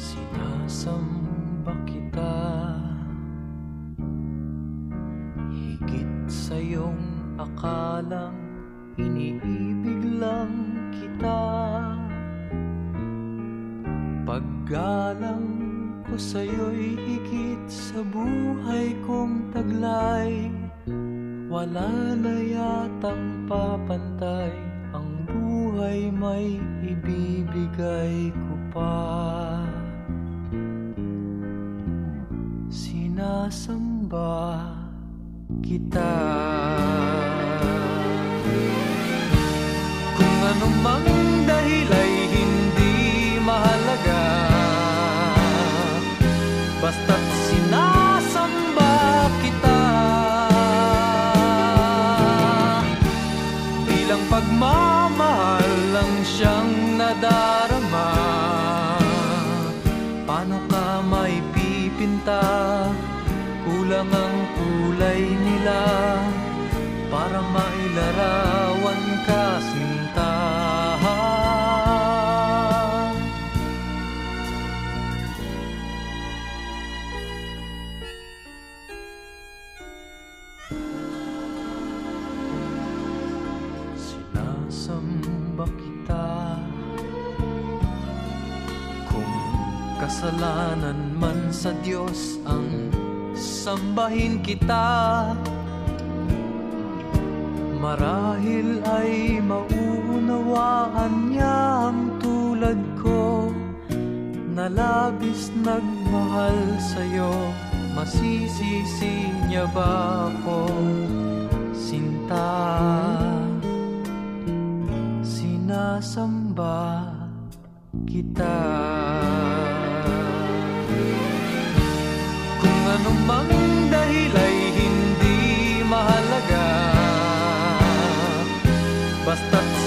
Sinasamba kita. Higit sa iyong akalang Iniibig lang kita. Paggalang ko sa'yo'y higit sa buhay kong taglay Wala na yatang papantay Ang buhay may ibibigay ko pa. Sinasamba kita. Kung anumang dahil ay hindi mahalaga Basta't sinasamba lang siyang nadarama. Paano ka may pipinta? Kulang ang kulay nila Para mailarawan ka sinta kasalanan man sa Diyos ang sambahin kita. Marahil ay mauunawaan niya ang tulad ko Na labis nagmahal sa'yo. Masisisi niya ba ako Sinta? Sinasamba kita anumang dahil ay hindi mahalaga? Basta't